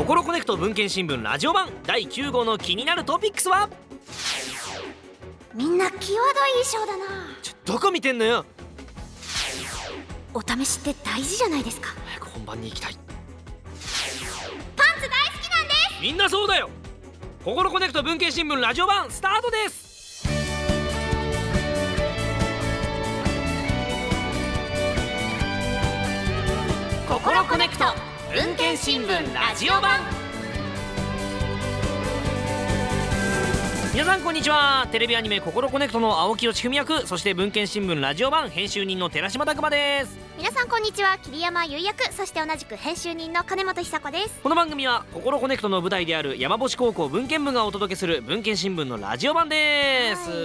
ココロコネクト文研新聞ラジオ版第9号の気になるトピックスは？みんな際どい衣装だな。ちょどこ見てんのよ？お試しって大事じゃないですか。早く本番に行きたい。パンツ大好きなんです。みんなそうだよ。ココロコネクト文研新聞ラジオ版スタートです。ココロコネクト文研新聞ラジオ版。皆さんこんにちは。テレビアニメ「ココロコネクト」の青木義文役。そして文研新聞ラジオ版編集人の寺島拓篤です。皆さんこんにちは。桐山唯役。そして同じく編集人の金元寿子です。この番組は「ココロコネクト」の舞台である山星高校文研部がお届けする文研新聞のラジオ版です、は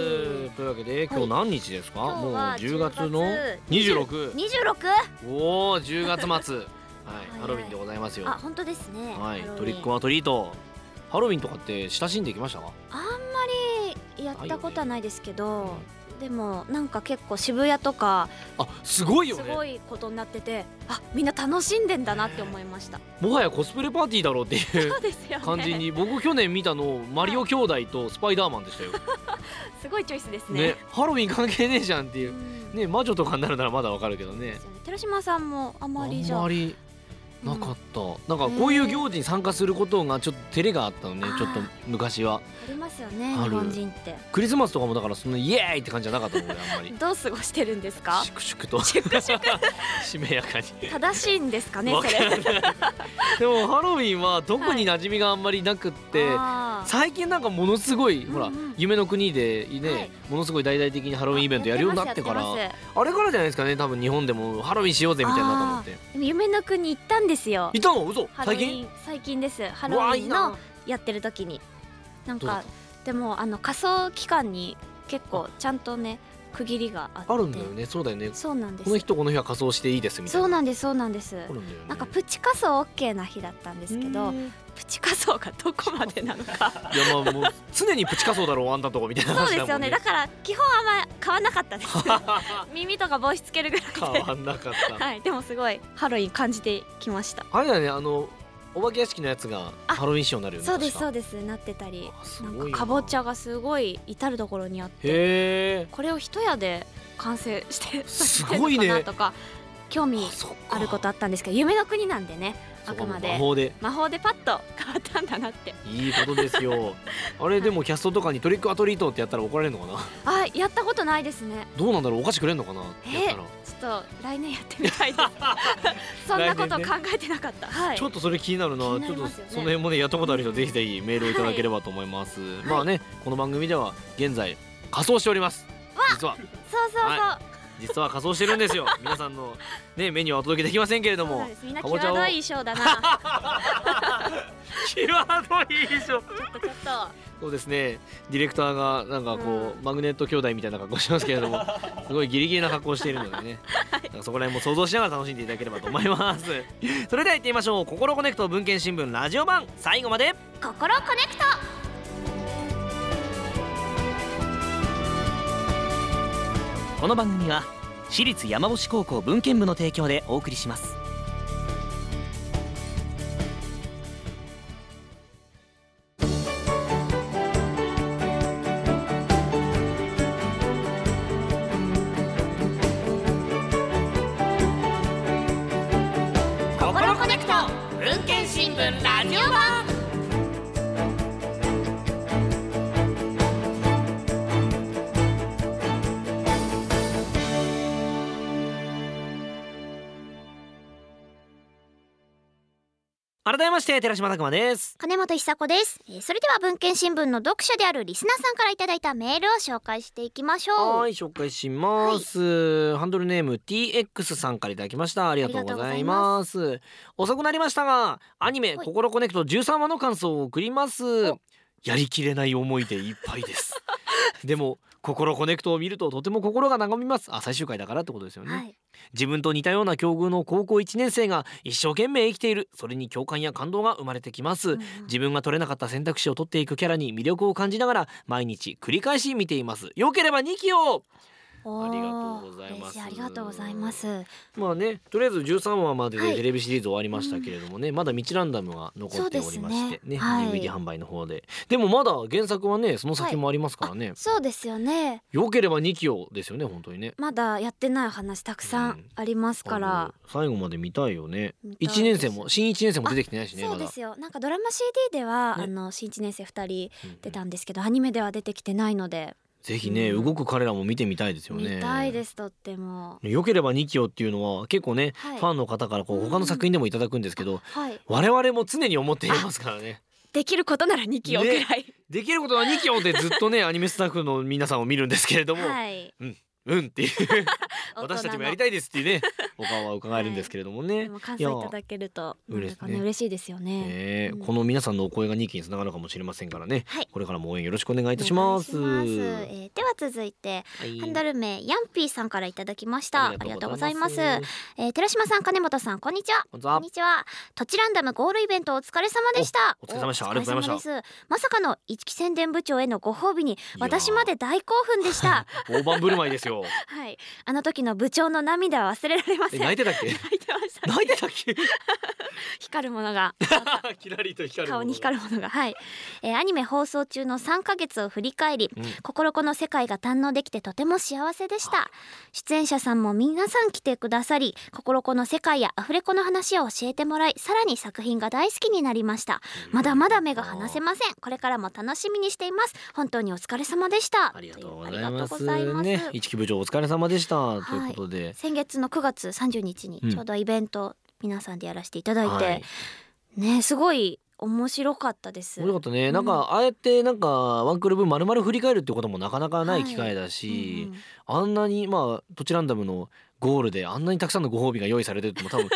い。というわけで今日何日ですか、もう今日は10月の26 26おお10月末はいいハロウィンでございますよ。あ本当ですね。はいハロウィン。トリックはトリート。ハロウィンとかって親しんできました？かあんまりやったことはないですけど、でもなんか結構渋谷とかあすごいよすねごいことになっててあみんな楽しんでんだなって思いました。もはやコスプレパーティーだろうっていうそうですよね。感じに僕去年見たのマリオ兄弟とスパイダーマンでしたよ。すごいチョイスですね。ねハロウィン関係ねえじゃんっていう。うん。ね魔女とかになるならまだわかるけどね。寺島さんもあまりじゃあんまりなかった、なんかこういう行事に参加することがちょっと照れがあったのねちょっと昔はありますよね日本人って。クリスマスとかもだからそのイエーイって感じじゃなかったのであんまり。どう過ごしてるんですか？粛々と。しめやかに。正しいんですかねわそれでもハロウィンは特に馴染みがあんまりなくって、あー。最近なんかものすごい、ほらうん。うん夢の国でね、はい。ものすごい大々的にハロウィンイベントやるようになってからあれからじゃないですかね多分日本でもハロウィンしようぜみたいになったのって。でも夢の国行ったんですよ。いたの？嘘。最近？最近です。ハロウィンのやってる時になんかでもあの仮装期間に結構ちゃんとね区切りがあって。あるんだよね。そうだよね。そうなんです。この日とこの日は仮装していいですみたいな。そうなんですそうなんです。ね。なんかプチ仮装 OK な日だったんですけどうん。プチ仮装がどこまでなのか。いやまあもう常にプチ仮装だろうあんたとこみたいなそうですよね。だから基本あんま変わんなかったです。耳とか帽子つけるぐらいで。変わんなかった。はい。でもすごいハロウィン感じてきました。あれだよねあのお化け屋敷のやつがあハロウィン仕様になるよねそうですそうです。なってたり。な。んかかぼちゃがすごい至る所にあって。これを一夜で完成してすごいね。とか興味あることあったんですけど夢の国なんでねあくまで魔法で。魔法でパッと変わったんだなって。いいことですよ。あれでもキャストとかにトリックアトリートってやったら怒られるのかな？あやったことないですね。どうなんだろう？お菓子くれんのかな？えやったら。ちょっと来年やってみたいです。そんなこと考えてなかった、はい。ちょっとそれ気になるな。気になちょっとその辺もねやったことある人ぜひぜひメールをいただければと思います、まあねこの番組では現在仮装しております。実は。そうそうそう、は実は仮装してるんですよ。皆さんのね目にはお届けできませんけれども。みんな際どい衣装だな。際どいでしょちょっとちょっと。そうですね。ディレクターがなんかこう、マグネット兄弟みたいな格好してますけれども すごいギリギリな格好をしているのでね、なんかそこら辺も想像しながら楽しんでいただければと思います。それでは行ってみましょう。ココロコネクト文研新聞ラジオ版。最後まで。ココロコネクトこの番組は私立山星高校文研部の提供でお送りします。改めまして寺島拓篤です。金元寿子です、えーそれでは文研新聞の読者であるリスナーさんからいただいたメールを紹介していきましょう。はい紹介します、ハンドルネーム TX さんからいただきました。ありがとうございます。遅くなりましたがアニメはい。ココロコネクト13話の感想を送ります。やりきれない思いでいっぱいです。でもココロコネクトを見るととても心が和みます。あ最終回だからってことですよね、はい自分と似たような境遇の高校1年生が一生懸命生きている。それに共感や感動が生まれてきます、うん自分が取れなかった選択肢を取っていくキャラに魅力を感じながら毎日繰り返し見ています。よければ2期をありがとうございます。ありがとうございます。まあねとりあえず13話まではい。でテレビシリーズ終わりましたけれどもね、まだ道ランダムが残っておりましてねね。はい。DVD 販売の方で。でもまだ原作はねその先もありますからね、そうですよね。良ければ2期をですよね本当にね。まだやってない話たくさんありますから、あの最後まで見たいよね。見たいです。1年生も新1年生も出てきてないしねそうですよ。なんかドラマ CD では、ね。あの新1年生2人うん。出たんですけど、アニメでは出てきてないのでぜひね、うん。動く彼らも見てみたいですよね。見たいですとっても。良ければ2期をっていうのは結構ね、はい。ファンの方からこううん。他の作品でもいただくんですけど、はい。我々も常に思っていますからね。できることなら2期をくらい、できることは2期をでずっとねアニメスタッフの皆さんを見るんですけれども、はい。うんっていう。私たちもやりいたいですっていうねお顔は伺えるんですけれどもね、でも感想いただけると嬉しいね。ね嬉しいですよね。ねえうん。この皆さんのお声が2期につながるかもしれませんからね、はい。これからも応援よろしくお願いいたします。ます。えーでは続いて、はい。ハンドル名ヤンピーさんからいただきました。ありがとうございます。あえー寺島さん金本さんこんにちは。こんにちは。こんにちは。トチランダムゴールイベントお疲れ様でした。おお疲れ様でした。おありがとうございました。まさかの一期宣伝部長へのご褒美に私まで大興奮でした。大盤振る舞いですよはい。あの時の部長の涙は忘れられませえん泣いてたっけ？泣いてました。泣いてたっけ？光るものが。キラリと光る顔に光るものが。はい、えーアニメ放送中の3ヶ月を振り返りうん。心この世界が堪能できてとても幸せでした。出演者さんも皆さん来てくださり心この世界やアフレコの話を教えてもらいさらに作品が大好きになりました。まだまだ目が離せません。これからも楽しみにしています。本当にお疲れ様でした。ありがとうごあざいます。りがとうございます。ね。一木部長お疲れ様でした、ということで。先月の9月30日にうん。ちょうどイベント皆さんでやらせていただいて、はい。ねすごい面白かったです。面白かったね、うん。なんかああやってなんかワンクール分丸々振り返るってこともなかなかない機会だし、うんうんあんなにまあトチランダムのゴールであんなにたくさんのご褒美が用意されてるっても多分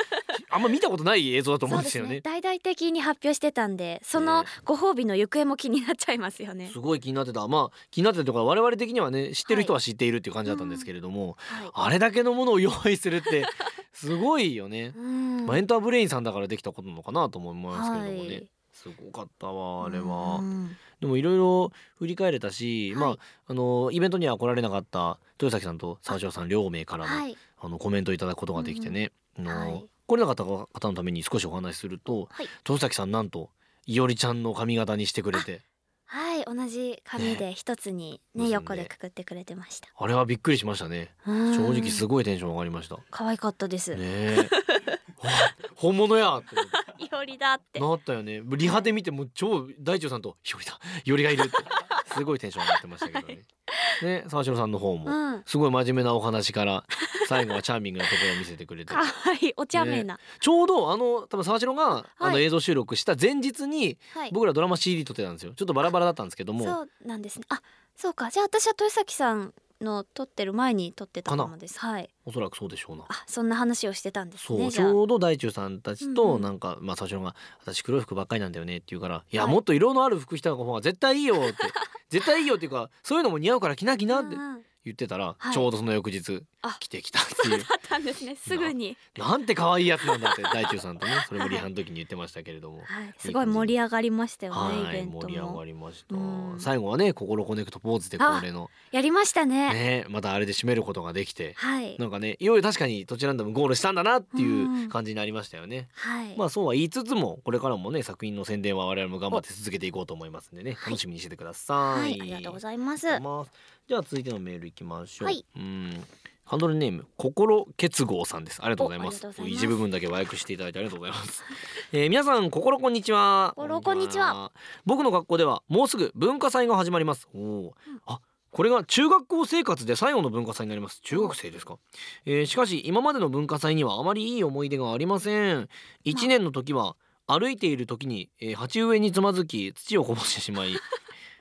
あんま見たことない映像だと思うんですよね。大々的に発表してたんでそのねご褒美の行方も気になっちゃいますよね。す。ごい気になってた。まあ気になってたというか我々的にはね知ってる人は知っているっていう感じだったんですけれども、はい。あれだけのものを用意するって すごいよね。うん。まあ、エンターブレインさんだからできたことなのかなと思いますけれどもね、はい。すごかったわあれは。うんでもいろいろ振り返れたし、はい。まああのイベントには来られなかった豊崎さんと沢城さん両名からの,、はい。あのコメントいただくことができてね、あのはい来れなかった方のために少しお話しするとはい。豊崎さんなんといおりちゃんの髪型にしてくれて。はい同じ紙で一つにね結んで横でくくってくれてました。あれはびっくりしましたね。正正直すごいテンション上がりました。ね可愛かったです。えあ本物や いおりだって。なったよね。リハで見てもう超大腸さんと「いおりだいおりがいる」ってすごいテンション上がってましたけどね。ね沢城さんの方もうん。すごい真面目なお話から最後はチャーミングなところを見せてくれて可愛いお茶目な。ちょうどあの多分沢城があのはい映像収録した前日にはい。僕らドラマ CD 撮ってたんですよちょっとバラバラだったんですけどもそうなんですね。あ、そうか。じゃあ私は豊崎さんの撮ってる前に撮ってたかもです。はい。おそらくそうでしょうな。あ、そんな話をしてたんですね。ちょうど大中さんたちうんうんとなんか、まあ沢城が「私黒い服ばっかりなんだよね」って言うから「いや、はいもっと色のある服着た方が絶対いいよ」って絶対いいよっていうかそういうのも似合うから着なきなってうんうん言ってたら、はいちょうどその翌日あ着てきたっていうだったんですね。すぐに。なんて可愛いやつなんだって大中さんとねそれもリハの時に言ってましたけれども。はい。すごい盛り上がりましたよね。はいイベント盛り上がも。りました、うん最後はね心コネクトポーズで恒例のやりましたね。ねまたあれで締めることができてはい。なんかねいよいよ確かにどちらでもゴールしたんだなっていう感じになりましたよね、はい。まあそうは言いつつもこれからもね作品の宣伝は我々も頑張って続けていこうと思いますんでねはい楽しみにしててください、はい。ありがとうございます。じゃあ続いてのメールいきましょう、はい。うん。ハンドルネーム心結合さんです。ありがとうございます。一部分だけ和訳していただいてありがとうございます、えー皆さん心こんにちは。心こんにちは。僕の学校ではもうすぐ文化祭が始まります。おお、あこれが中学校生活で最後の文化祭になります。中学生ですか、えーしかし今までの文化祭にはあまりいい思い出がありません。1年の時は歩いている時に、えー鉢植えにつまずき土をこぼしてしまい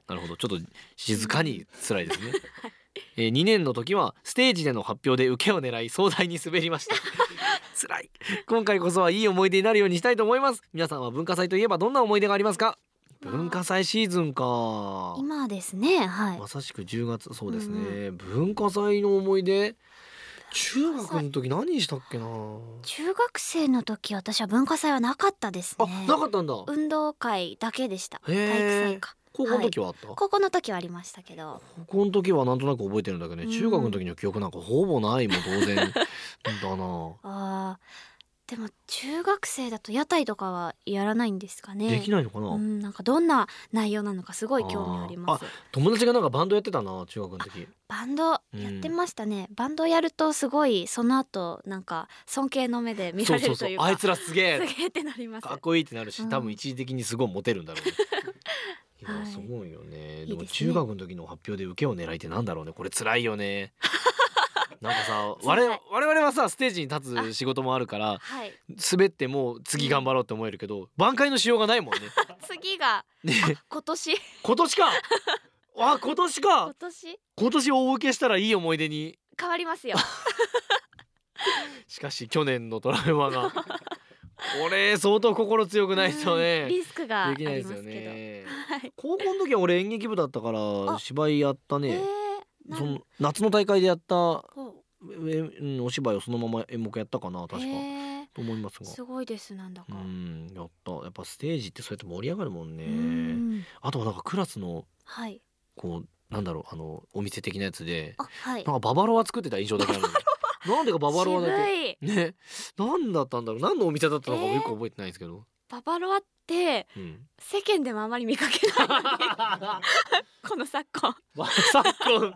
なるほど。ちょっと静かに辛いですね、えー2年の時はステージでの発表で受けを狙い壮大に滑りました。辛い。今回こそはいい思い出になるようにしたいと思います。皆さんは文化祭といえばどんな思い出がありますか？文化祭シーズンか。今ですね。はい。まさしく10月そうですね、文化祭の思い出？中学の時何したっけな？中学生の時私は文化祭はなかったですあねなかったんだ。運動会だけでした。体育祭か。高校の時はあった、高校の時はありましたけど。高校の時はなんとなく覚えてるんだけどね、うん中学の時の記憶なんかほぼないもん当然。だな。あーでも中学生だと屋台とかはやらないんですかね。できないのかな、うん、なんかどんな内容なのかすごい興味あります。友達がなんかバンドやってたな中学の時。バンドやってましたね、バンドやるとすごいその後なんか尊敬の目で見られるというかあいつらすげえ。すげえってなります。かっこいいってなるし、うん。多分一時的にすごいモテるんだろうね。いや、はい。すごいよね。でもいいですね。中学の時の発表で受けを狙いってなんだろうね。これ辛いよねなんかさ我々我々はさステージに立つ仕事もあるからはい。滑ってもう次頑張ろうって思えるけど挽回のしようがないもんね。次がね。今年？今年か。あ今年か。今年？今年大受けしたらいい思い出に。変わりますよ。しかし去年のトラウマが。これ相当心強くないとうんねリスクがあできないですよね。はい。高校の時は俺演劇部だったからあ芝居やったえねー、その夏の大会でやったほえうんお芝居をそのまま演目やったかなう確か。えと思いますー、が。すごいですなんだか。うんやった。やっぱステージってそうやって盛り上がるもんうねん。あとはなんかクラスのはい。こうなんだろうあのお店的なやつであはい。なんかババロア作ってた印象だけあるなんでかババロアだけ。ね。何だったんだろう。何のお店だったのかもよく覚えてないですけど、ババロアってうん。世間でもあまり見かけない この昨今。まあ昨今。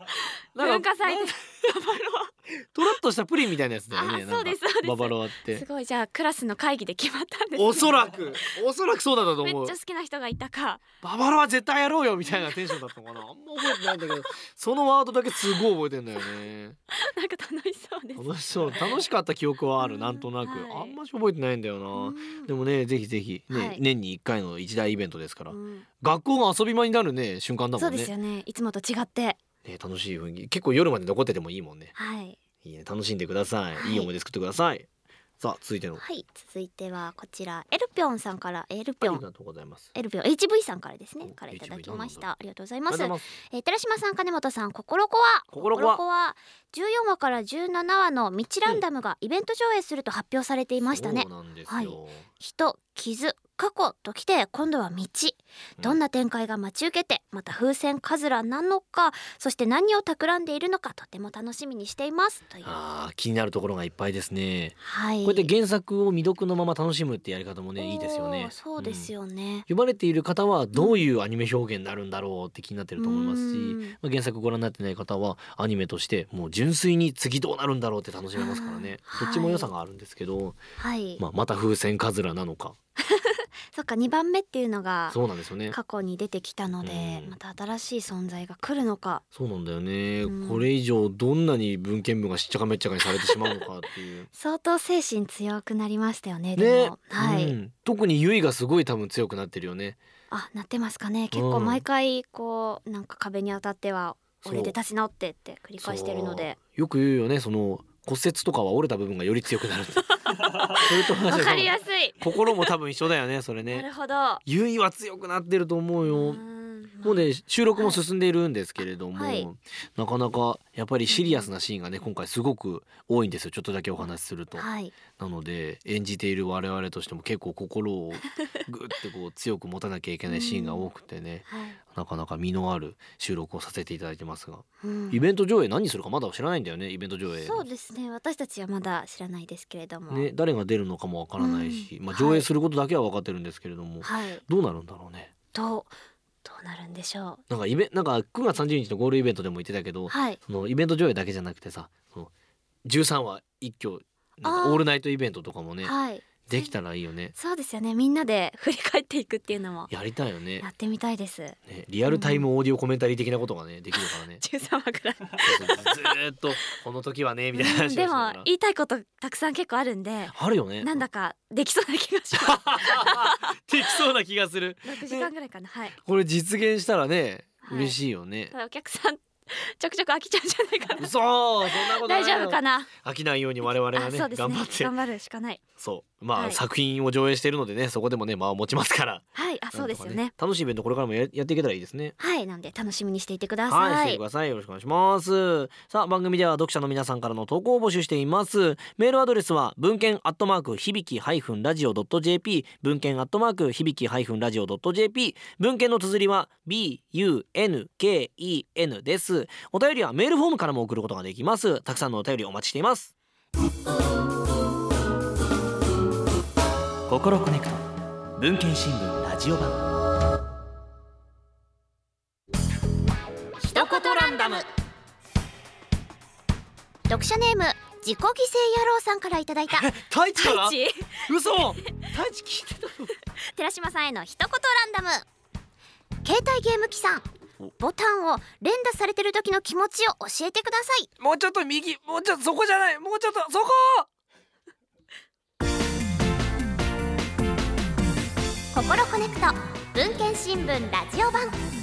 文化祭でババロとろっとしたプリンみたいなやつだよね。そうですそうです。ババロアっアすてごい。じゃあクラスの会議で決まったんですね。おそらく。おそらくそうだとめっ思う。ちゃ好きな人がいたか。ババロア絶対やろうよみたいなテンションだったの。かなあんま覚えてないんだけど。そのワードだけすごい覚えてんだよね。なんか楽しそうです。楽しそう。楽しかった記憶はある。うんなんとなく、はい。あんまし覚えてないんだよな、うん。でもねぜひぜひね、はい。年に1回の一大イベントですから、うん。学校が遊び場になるね瞬間だもね。そうんですよね。いつもと違って。ね楽しい雰囲気。結構夜まで残っててもいいもんね。はい。いいね。楽しんでください、はい。い、い思い出作ってください。さあ続いての。はい。続いてはこちらエルピョンさんからエルピョン。ありがとうございます。エルピョン HV さんからですね。おからいただきました。ありがとうございます。えー、寺島さん金本さん心こは心こはは14話から17話のミッチランダムがイベント上映すると発表されていましたね。そうなんですよ、はい。人傷過去ときて今度は道。どんな展開が待ち受けてまた風船カズラなのかそして何を企んでいるのかとても楽しみにしています。という。あー気になるところがいっぱいですね、はい。こうやって原作を未読のまま楽しむってやり方もねいいですよね。そうですよ、よね、読まれている方はどういうアニメ表現になるんだろうって気になってると思いますし、うん。まあ、原作ご覧になってない方はアニメとしてもう純粋に次どうなるんだろうって楽しめますからね、うんどっちも良さがあるんですけど、はい、まあ、また風船カズラなのかそっか2番目っていうのがそうなんですよね。過去に出てきたので、うん。また新しい存在が来るのか。そうなんだよね、うん。これ以上どんなに文献部がしっちゃかめっちゃかにされてしまうのかっていう。相当精神強くなりましたよねね。でも、はい、うん。特にゆいがすごい多分強くなってるよね。あなってますかね。結構うん毎回こうなんか壁に当たっては俺で立ち直ってって繰り返してるので。よく言うよねその骨折とかは折れた部分がより強くなる。それと同じだわかりやすい、心も多分一緒だよねそれなねるほど。ゆいは強くなってると思うよ、うんもうね収録も進んでいるんですけれども、はい。なかなかやっぱりシリアスなシーンがね今回すごく多いんですよ。ちょっとだけお話しすると。はい。なので演じている我々としても結構心を グッてこう強く持たなきゃいけないシーンが多くてね、はい。なかなか身のある収録をさせていただいてますが、うん。イベント上映何するかまだ知らないんだよねイベント上映。そうですね。私たちはまだ知らないですけれども、ね、誰が出るのかもわからないし、まあ、うんはい。上映することだけは分かってるんですけれども、はい。どうなるんだろうね。どなるんでしょなんかイベなんか9月30日のゴールイベントでも言ってたけど、うはい。そのイベント上映だけじゃなくてさその13話一挙オールナイトイベントとかもねはいできたらいいよね。そうですよね。みんなで振り返っていくっていうのもやりたいよね。やってみたいです。ねリアルタイムオーディオコメンタリー的なことがねできるからね。13話くらい。そうそう。ずーっとこの時はねみたいな話をしでも言いたいことたくさん結構あるんであるよね。なんだかできそうな気がします。できそうな気がする。6時間ぐらいかな。はい。これ実現したらねはい。嬉しいよね、お客さんちょくちょく飽きちゃうんじゃないかな。嘘そんなこと大丈夫かな。飽きないように我々がねね。頑張って。頑張るしかない。そうまあ、はい作品を上映しているのでねそこでもねまあ持ちますからはいあそうですよね楽しいイベントこれからもややっていけたらいいですねはいなので楽しみにしていてくださはい、していください。よろしくお願いします。さあ、番組では読者の皆さんからの投稿を募集しています。メールアドレスは文献アットマーク響きハイフンラジオドット JP、文献アットマーク響きハイフンラジオドット JP、文献の綴りは B U N K E N です。お便りはメールフォームからも送ることができます。たくさんのお便りお待ちしています。心コネクト。文献新聞ラジオ版。一言ランダム。読者ネーム自己犠牲野郎さんからいただいた。太一から？太一？嘘！太一聞いてたの寺島さんへの一言ランダム。携帯ゲーム機さんボタンを連打されてる時の気持ちを教えてください。もうちょっと右もうちょっとそこじゃない。もうちょっとそこ心コネクト。文献新聞ラジオ版。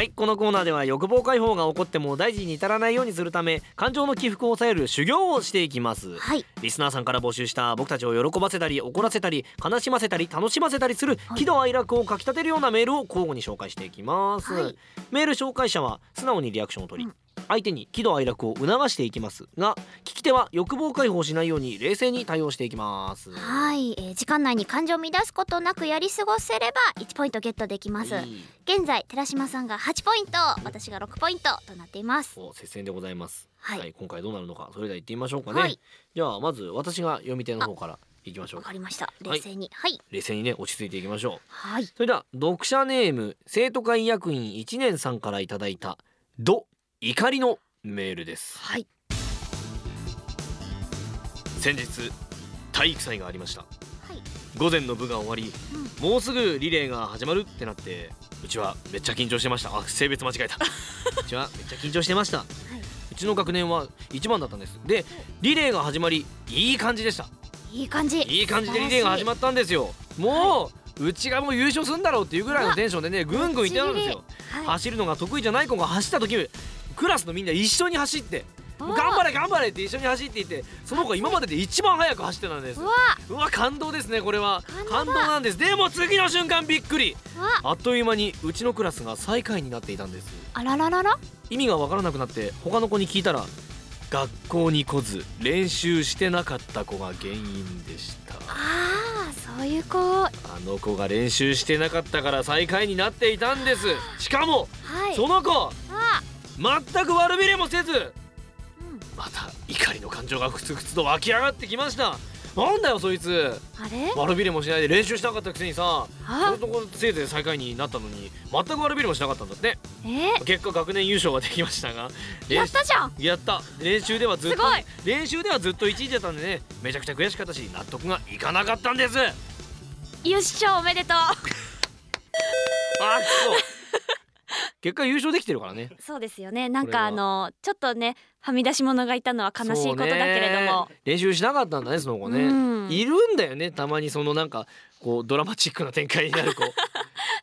はいこのコーナーでは欲望解放が起こっても大事に至らないようにするため感情の起伏を抑える修行をしていきます。はい。リスナーさんから募集した僕たちを喜ばせたり怒らせたり悲しませたり楽しませたりするはい。喜怒哀楽をかきたてるようなメールを交互に紹介していきます、はい。メール紹介者は素直にリアクションを取り、うん相手に喜怒哀楽を促していきます。が聞き手は欲望解放しないように冷静に対応していきます。はい、えー時間内に感情を乱すことなくやり過ごせれば1ポイントゲットできます。はい。現在寺島さんが8ポイント私が6ポイントとなっています。お接戦でございます、はい。今回どうなるのかそれでは行ってみましょうかね、はい。じゃあまず私が読み手の方からいきましょう。わかりました。はい。冷静に。はい。冷静にね落ち着いていきましょう。はい。それでは読者ネーム生徒会役員1年さんからいただいた「ど怒り」のメールです。はい。先日体育祭がありました。はい。午前の部が終わりもうすぐリレーが始まるってなってうちはめっちゃ緊張してました。あ性別間違えた。うちはめっちゃ緊張してました。うちの学年は一番だったんです。でリレーが始まりいい感じでした。いい感じ。いい感じでリレーが始まったんですよ。もう、うちがもう優勝するんだろうっていうぐらいのテンションでねぐんぐんいってたんですよ。はい。走るのが得意じゃない子が走った時クラスのみんな一緒に走って頑張れ頑張れって一緒に走っていてその子今までで一番速く走ってたんです。うわ。感動ですねこれは。感動だ。感動なんです。でも次の瞬間びっくり。あっという間にうちのクラスが最下位になっていたんです。あらららら？意味がわからなくなって他の子に聞いたら学校に来ず練習してなかった子が原因でした。あーそういう子。はあの子が練習してなかったから最下位になっていたんです。しかもい。その子あ全く悪びれもせずうんまた怒りの感情がふつふつと湧き上がってきました。なんだよそいつ。あれ？悪びれもしないで練習しなかったくせにさそあのとこせいぜい最下位になったのに全く悪びれもしなかったんだって。え？結果学年優勝はできましたがやったじゃん。やった。練習ではずっとすごい。練習ではずっと1位だったんでねめちゃくちゃ悔しかったし納得がいかなかったんです。あ優勝おめでとう。そ。う結果優勝できてるからね。そうですよね。なんかあのちょっとねはみ出し物がいたのは悲しいことだけれども。ね。練習しなかったんだねその子ね、うん。いるんだよねたまにそのなんかこうドラマチックな展開になる子。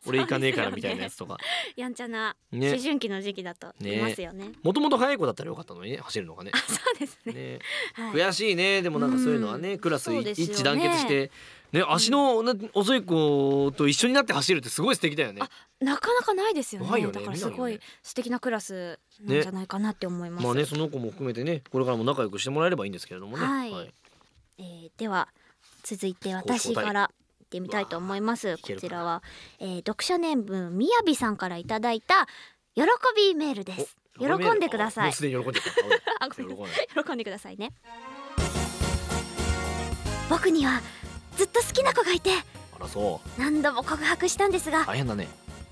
俺行かねえからみたいなやつとか。やんちゃなね。思春期の時期だといますよね。もともと速い子だったらよかったのにね走るのがね。あ そうですね。ね。はい。悔しいね。でもなんかそういうのはね、クラスそうですよね。一致団結してね足のな遅い子と一緒になって走るってすごい素敵だよね。あなかなかないですよないよね。ねだからすごい素敵なクラスなんじゃないかなって思います、まあねその子も含めてねこれからも仲良くしてもらえればいいんですけれどもね。はい。えーでは続いて私から行ってみたいと思います。こちらは、えー読者ネームみやびさんからいただいた喜びメールです。喜おんでください。喜んで 喜んでくださいね。僕にはずっと好きな子がいて。あらそ何度も告白したんですがう大変だね。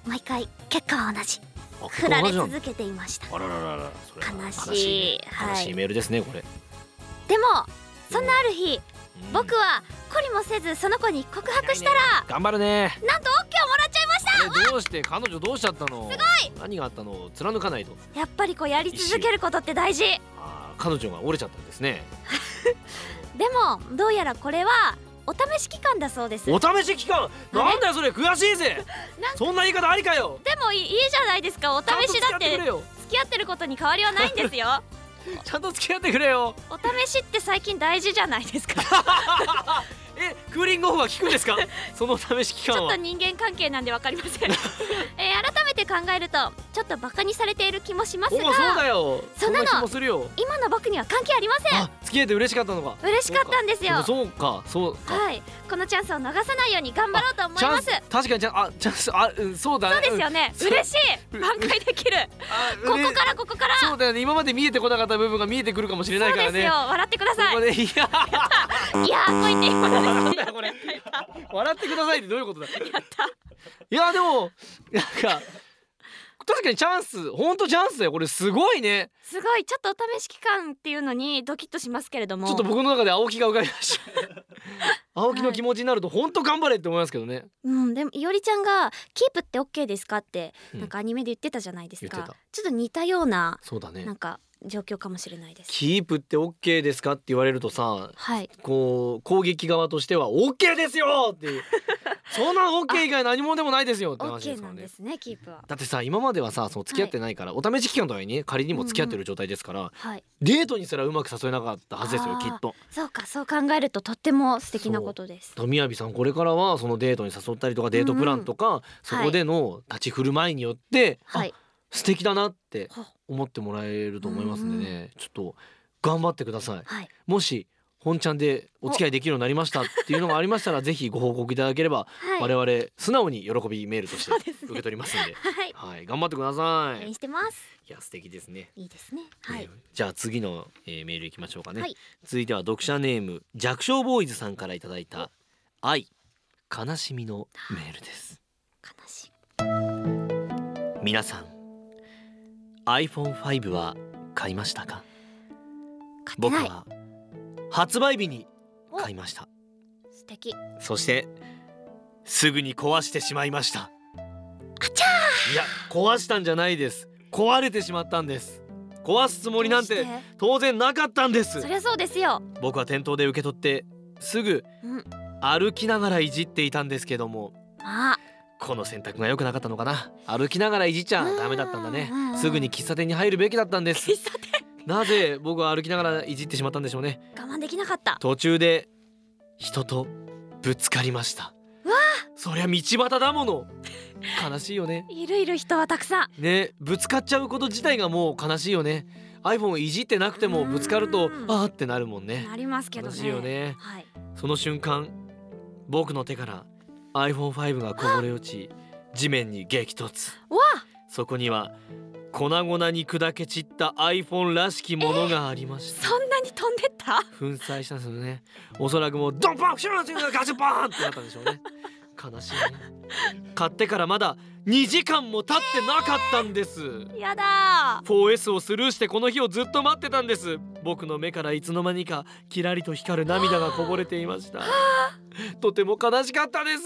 毎回結果は同じ。あ振られ続けていました。あららららそれは。悲しい。ね。はい。悲しいメールですねこれ。でもそんなある日うん。僕は懲りもせずその子に告白したら頑張るね。なんと OK をもらっちゃいました。あ。れどうして彼女どうしちゃったの？すごい。何があったの？貫かないと。やっぱりこうやり続けることって大事。あー彼女が折れちゃったんですね。でもどうやらこれはお試し期間だそうです。お試し期間？なんだよそれ悔しいぜ。そんな言い方ありかよ。でもいいじゃないですか。お試しだって付き合ってることに変わりはないんですよ。ちゃんと付き合ってくれよ。お試しって最近大事じゃないですか えクーリングオフは効くんですか？そのお試し期ちょっと人間関係なんでわかりません、えー改めて考えるとちょっとバカにされている気もしますおそうがだよ。そんなの今の僕には関係ありません。あ付き合えて嬉しかったのか。嬉しかったんですよ。そうか。そうか。はい。このチャンスを逃さないように頑張ろうと思います。確かにチャンあチャンスあうんそうだ。そうですよね、そう嬉しい。挽回できる。あここからここから。そうだよね。今まで見えてこなかった部分が見えてくるかもしれないからね。そうですよ。笑ってください。ここでいやいやーこう言って今のなんだよこれ笑ってくださいってどういうことだ。やった。いやでもなんか確かにチャンスほんとチャンスだよ。これすごいね。すごい。ちょっとお試し期間っていうのにドキッとしますけれども。ちょっと僕の中で青木が浮かびました。青木の気持ちになるとほんと頑張れって思いますけどね。うんでもいおりちゃんがキープってオッケーですか？ってうん。なんかアニメで言ってたじゃないですか、言ってた。ちょっと似たようなそうだね。なんか状況かもしれないです。キープって OK ですかって言われるとさはい。こう攻撃側としては OK ですよっていう。そんな OK 以外何もでもないですよってオッ話ですからね。ケーなんですねキープは。だってさ今まではさその付き合ってないから、お試し期間とはいえね仮にも付き合ってる状態ですから、はい。デートにすらうまく誘えなかったはずですよきっと。そうかそう考えるととっても素敵なことです。富谷さんこれからはそのデートに誘ったりとかデートプランとか、そこでの立ち振る舞いによって、はい。あ素敵だなってほ思ってもらえると思いますんでね、ちょっと頑張ってください。はい。もし本ちゃんでお付き合いできるようになりましたっていうのがありましたら ぜひご報告いただければ、はい。我々素直に喜びメールとして受け取りますんで。はい。はい。頑張ってください。してます。いや素敵ですね。いいですね。はい。ね。じゃあ次の、えーメールいきましょうかね、はい。続いては読者ネーム弱小ボーイズさんからいただいた愛悲しみのメールです。悲しい皆さん iPhone5 は買いましたか？僕は発売日に買いました。素敵。そしてすぐに壊してしまいました。いや壊したんじゃないです。壊れてしまったんです。壊すつもりなんて当然なかったんです。そりゃそうですよ。僕は店頭で受け取ってすぐうん。歩きながらいじっていたんですけども。あこの選択が良くなかったのかな。歩きながらいじっちゃダメだったんだね。すぐに喫茶店に入るべきだったんです。喫茶店？なぜ僕は歩きながらいじってしまったんでしょうね。我慢できなかった。途中で人とぶつかりました。うわそりゃ道端だもの。悲しいよね。いるいる人はたくさん。ねぶつかっちゃうこと自体がもう悲しいよね。iPhone をいじってなくてもぶつかるとうんあーってなるもんね。なりますけど悲ねしいよね。はい。その瞬間僕の手から iPhone5 がこぼれ落ち地面に激突。わそこには粉々に砕け散った iPhone らしきものがありました、そんなに飛んでった？粉砕したんですよね。おそらくもうドンパンシューンガチャパーンってなったんでしょうね悲しい。ね買ってからまだ2時間も経ってなかったんです。やだ。4S をスルーしてこの日をずっと待ってたんです。僕の目からいつの間にかキラリと光る涙がこぼれていました。とても悲しかったです。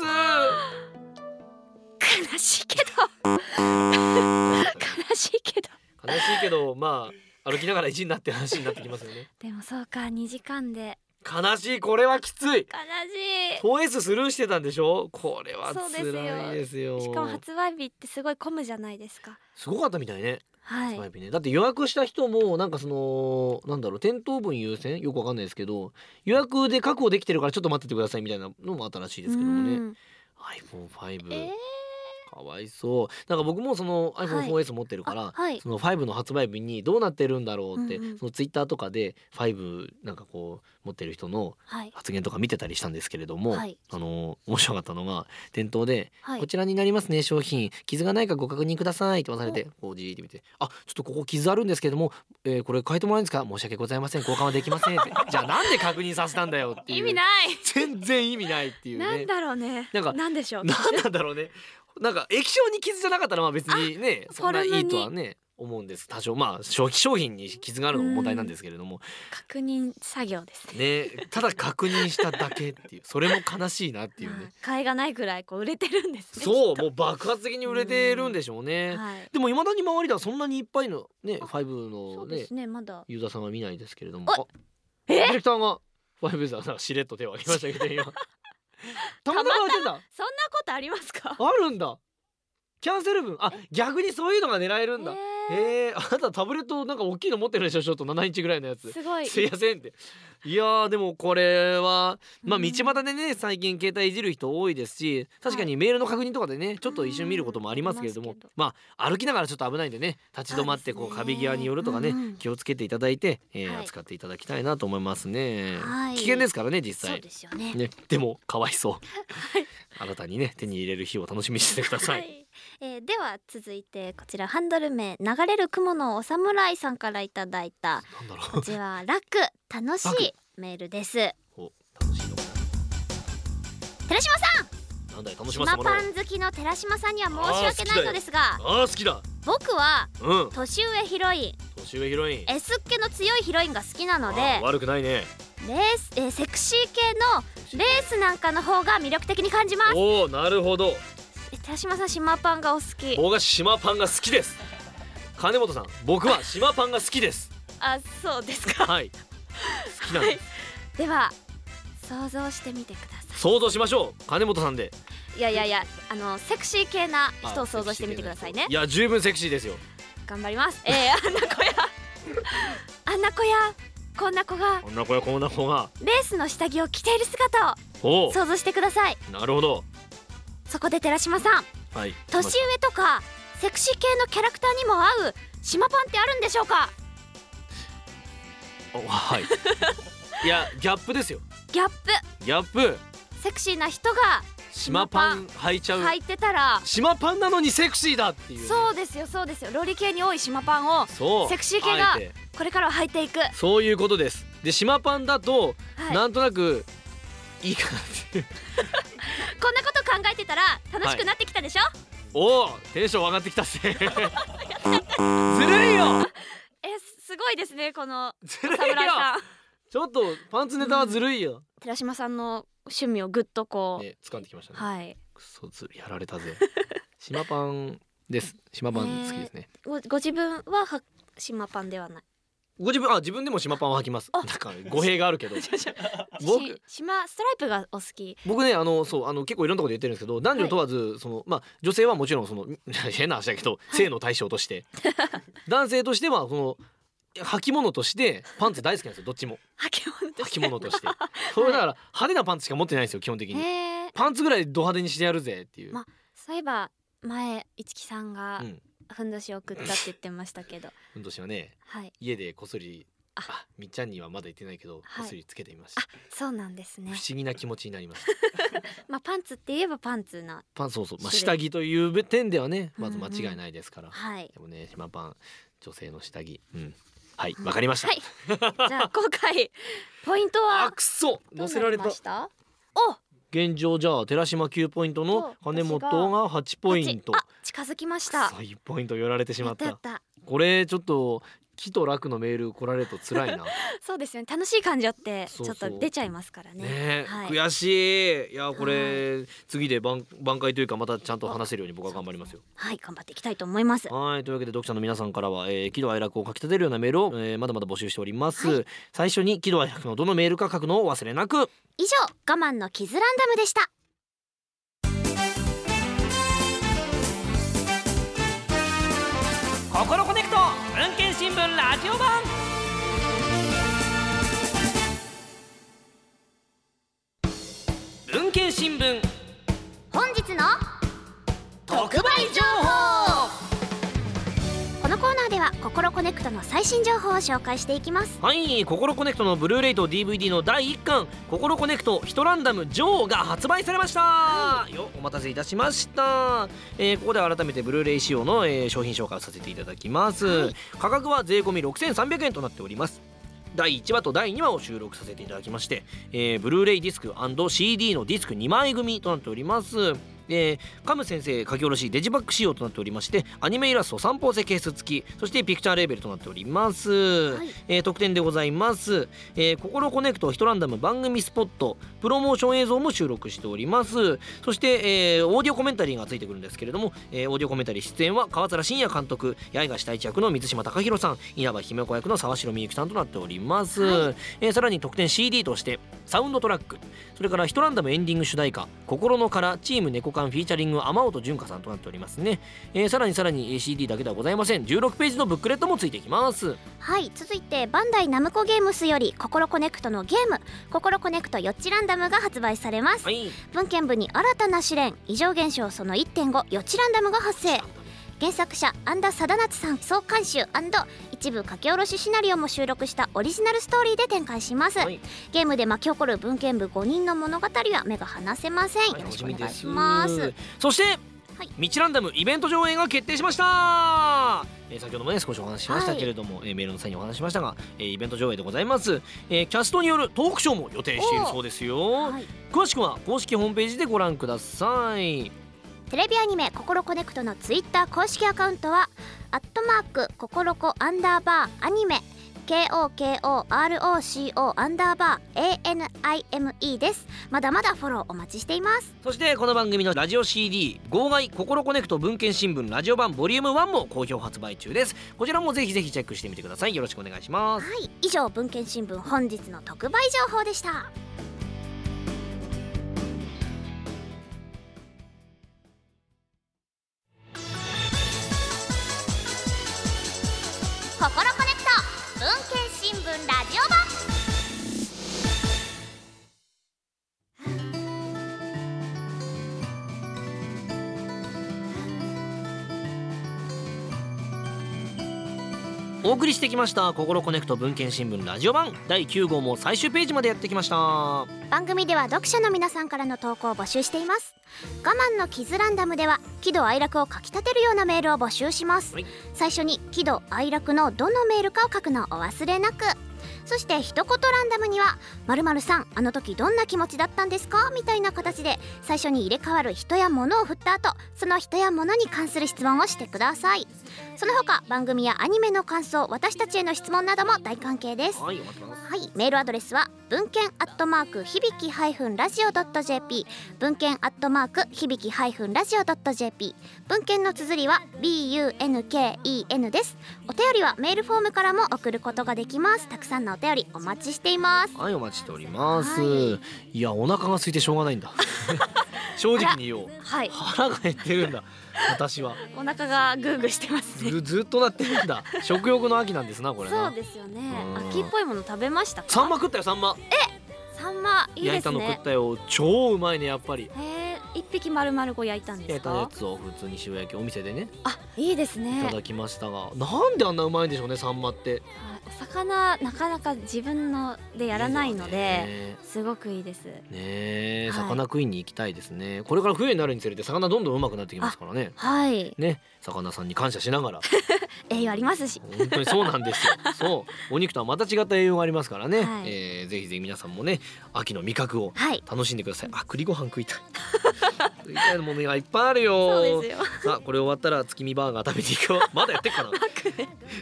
悲しいけど。悲しいけど。悲しいけどまあ歩きながら1になって話になってきますよね。でもそうか2時間で悲しい。これはきつい。悲し 4S スルーしてたんでしょ？これはそうですよ。辛いですよ。いしかも発売日ってすごい混むじゃないですか。すごかったみたいね。はい。発売日ね。だって予約した人もなんかそのなんだろう店頭分優先？よくわかんないですけど予約で確保できてるからちょっと待っててくださいみたいなのもあったらしいですけどもね。うん。iPhone5、えかわいそう。なんか僕もそのはい。iPhone4S 持ってるから、あはい。その5の発売日にどうなってるんだろうって、うんうん。そのツイッターとかで5なんかこう持ってる人のはい。発言とか見てたりしたんですけれども、はい。あの面白かったのが店頭で、はい。こちらになりますね商品。傷がないかご確認ください」って渡されてこうじーって見て「あちょっとここ傷あるんですけども、えーこれ変えてもらえるんですか？申し訳ございません。交換はできません」って。じゃあなんで確認させたんだよっていう。意味ない。全然意味ないっていうね。なんだろうね。なんかなんでしょう。なんなんだろうねなんか液晶に傷じゃなかったらまあ別にねそんないいとはね思うんです。多少まあ消費商品に傷があるのも問題なんですけれども。確認作業ですね。ねただ確認しただけっていう。それも悲しいなっていうね。まあ買いがないぐらいこう売れてるんですねそうもう爆発的に売れてるんでしょうね。はい。でも未だに周りではそんなにいっぱいのねあ5のねそうですねまだ。ユーザーさんは見ないですけれども。ディレクターがファイブさんしれっと手を挙げましたけど今 たまたま当てた？そんなことありますか？あるんだ。キャンセル分あ逆にそういうのが狙えるんだ。え。ーえー、あなたタブレットなんか大きいの持ってるでしょちょっと7インチぐらいのやつ。すごい。すいませんって。いやーでもこれはまあうん。道端でね最近携帯いじる人多いですし確かにメールの確認とかでねちょっと一瞬見ることもありますけれどもまあ歩きながらちょっと危ないんでね立ち止まってこう壁際に寄るとかね気をつけていただいてえ扱っていただきたいなと思いますね。はい。危険ですからね実際。ですよね。ねでもかわいそう。新たにね手に入れる日を楽しみにしてくださはいい、えーでは続いてこちらハンドル名流れる雲のお侍さんからいただいたこちらは楽楽しいメールです。寺島さななんだい楽しませてん島もらパン好きの寺島さんには申し訳ないのですがあー好きだ。僕はうん。年上ヒロイン年上ヒロイン S っ気の強いヒロインが好きなので悪くないね。レース、えーセクシー系のレースなんかの方が魅力的に感じます。おおなるほどえ寺島さん島パンがお好き。僕は島パンが好きです。金本さん僕は島パンが好きです。あそうですか。はい。好きなんです、では想像してみてくださ想像しましょう。金本さんで。いいやいやいやあのセクシー系な人を想像してみてくださいね。いや十分セクシーですよ。頑張ります。えー、あんな子や。あんな子や。こんな子がこんな子やこんな子が。レースの下着を着ている姿おを想像してください。おなるほどそこで寺島さんはい。年上とかセクシー系のキャラクターにも合う島パンってあるんでしょうか？おはい。いやギャップですよ。ギャップ。ギャップ。セクシーな人が島パン履いちゃう。履いてたら島パンなのにセクシーだっていうね、そうですよそうですよ。ロリ系に多い島パンをセクシー系がこれからは履いていく、はそういうことです。で島パンだと、い、なんとなくいいかなっていうこんなこと考えてたら楽しくなってきたでしょ、おおテンション上がってきたっ ずるいよ。えすごいですねこのずるいちょっとパンツネタはずるいよ、寺島さんの趣味をぐっとこう、ね掴んできましたね、はい。くそずやられたぜ。島パンです。島パン好きですね。ごご自分はは島パンではないご自分あ自分でも島パンを履きます。あ。なんか語弊があるけど。僕し島ストライプがお好き。僕ねあのそうあの結構いろんなこと言ってるんですけど男女問わず、そのまあ女性はもちろんその 変な話だけど、性の対象として。男性としてはその履物としてパンツ大好きなんですよどっちも。履物として。履物として。それだから派手なパンツしか持ってないんですよ基本的に。パンツぐらいド派手にしてやるぜっていう、まそういえば前一木さんがうんふんどしを送ったって言ってましたけど。ふんどしはねはい。家でこっそりあ。あみっちゃんにはまだ言ってないけど、はい。こっそりつけてみました。そうなんですね。不思議な気持ちになります。まあパンツって言えばパンツなパンそうそう、まあ、下着という点ではねまず間違いないですから、はい。でもね島パン女性の下着。うん。はい。わかりました、はい。じゃあ今回ポイントはあくそ。載せられた。お現状じゃあ寺島9ポイントの金本が8ポイント。あ近づきました。くそ1ポイント寄られてしまった。これちょっと喜と楽のメール来られると辛いな。ね そうですよね。楽しい感情ってちょっと出ちゃいますからね。え、はい。悔しい。いやこれ、次で挽挽回というかまたちゃんと話せるように僕は頑張りますよ。はい頑張っていきたいと思います。はい。というわけで読者の皆さんからは、えー、喜怒哀楽を書き立てるようなメールを、えーまだまだ募集しております、はい。最初に喜怒哀楽のどのメールか書くのを忘れなく。以上我慢のキズランダムでした。心コネクト文献新聞ラジオココロコネクトの最新情報を紹介していきます。はい、ココロコネクトのブルーレイと DVD の第1巻「ココロコネクトヒトランダム 上」が発売されました、よお待たせいたしました、えーここでは改めてブルーレイ仕様の、えー商品紹介をさせていただきます、価格は税込み6300円となっております。第1話と第2話を収録させていただきまして、えーブルーレイディスク &CD のディスク2枚組となっておりますえー、カム先生書き下ろしデジバック仕様となっておりましてアニメイラスト三方石ケース付きそしてピクチャーレーベルとなっております、はい。えー特典でございます、えー、心コネクトヒトランダム番組スポットプロモーション映像も収録しております。そして、えーオーディオコメンタリーがついてくるんですけれども、えーオーディオコメンタリー出演は川面真也監督八重樫太一役の水島貴弘さん稲葉姫子役の沢城みゆきさんとなっております、はえーさらに特典 CD としてサウンドトラックそれからヒトランダムエンディング主題歌「心のからチーム猫缶フィーチャリング天音純香さんとなっておりますね、えーさらにさらにえー CD だけではございません。16ページのブックレットもついてきます。はい。続いてバンダイナムコゲームスよりココロコネクトのゲームココロコネクトヨッチランダムが発売されます、はい。文研部に新たな試練異常現象その1.5ヨチランダムが発生。原作者庵田定夏さん総監修一部書き下ろしシナリオも収録したオリジナルストーリーで展開します、はい。ゲームで巻き起こる文献部5人の物語は目が離せません、はいよろしくお願いし楽ます。みですそして、はい。ミッチランダムイベント上映が決定しました、えー先ほどもね少しお話ししましたけれども、えーメールの際にお話ししましたが、えーイベント上映でございます、えーキャストによるトークショーも予定しているそうですよ、はい。詳しくは公式ホームページでご覧くださいテレビアニメ「ココロコネクト」のツイッター公式アカウントは「アットマークココロコアンダーバーアニメ」KOKOROCO アンダーバー ANIME です。まだまだフォローお待ちしています。そしてこの番組のラジオ CD「号外心コネクト文献新聞ラジオ版ボリューム1も好評発売中です。こちらもぜひぜひチェックしてみてください。よろしくお願いします。はい。以上文献新聞本日の特売情報でしたお送りしてきました心コネクト文献新聞ラジオ版。第9号も最終ページまでやってきました。は番組では読者の皆さんからの投稿を募集しています。我慢のキズランダムでは喜怒哀楽をかきたてるようなメールを募集します、はい。最初に喜怒哀楽のどのメールかを書くのをお忘れなく。そして一言ランダムには「まるさんあの時どんな気持ちだったんですか?」みたいな形で最初に入れ替わる人や物を振った後その人や物に関する質問をしてくださいその他番組やアニメの感想私たちへの質問なども大歓迎です。はい、メールアドレスは文献アットマーク響きハイフンラジオドット JP 文献アットマーク響きハイフンラジオドット JP 文献の綴りは BUNKEN です。お便りはメールフォームからも送ることができます。たくさんのお便りお待ちしています。はいお待ちしております、、はい。やお腹が空いてしょうがないんだ。正直に言おう。はい。腹が減ってるんだ私は。お腹がグーグーしてますずずっとなってるんだ。食欲の秋なんですなこれな。そうですよね。うん。秋っぽいもの食べましたか？サンマ食ったよサンマ。サンマいい焼いたのですね食ったよ。超うまいねやっぱり。へえ一匹丸々こう焼いたんで焼いたすかやつを普通に塩焼きお店でね。あいいですいねただきましたが。なんであんなうまいんでしょうねサンマって魚なかなか自分のでやらないので、ね。すごくいいです。ね魚食いに行きたいですね。これから冬になるにつれて魚どんどんうまくなってきますからね。はい、ね魚さんに感謝しながら。栄養ありますし。本当にそうなんですよ。そう。お肉とはまた違った栄養がありますからね、はい。えーぜひぜひ皆さんもね秋の味覚をはい。楽しんでください。あ栗ご飯食いたい 食いたいものがいっぱいあるよ。そうですよ。さあこれ終わったら月見バーガー食べていくよ まだやってっかな。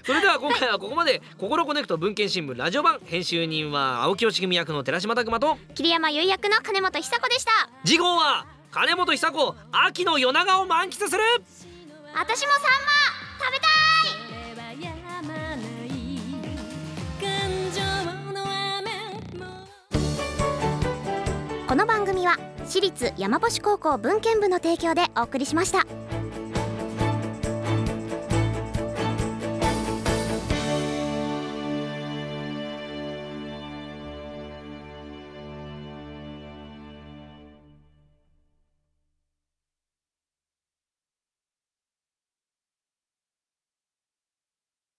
それでは今回はここまで「心コネクト文献新聞ラジオ版」編集人は青木よし組役の寺島拓磨と。桐山優役の金本久子でした。次号は金本久子秋の夜長を満喫する。私もサンマ食べたい。それはやまない感情の雨も。この番組は私立山星高校文献部の提供でお送りしました。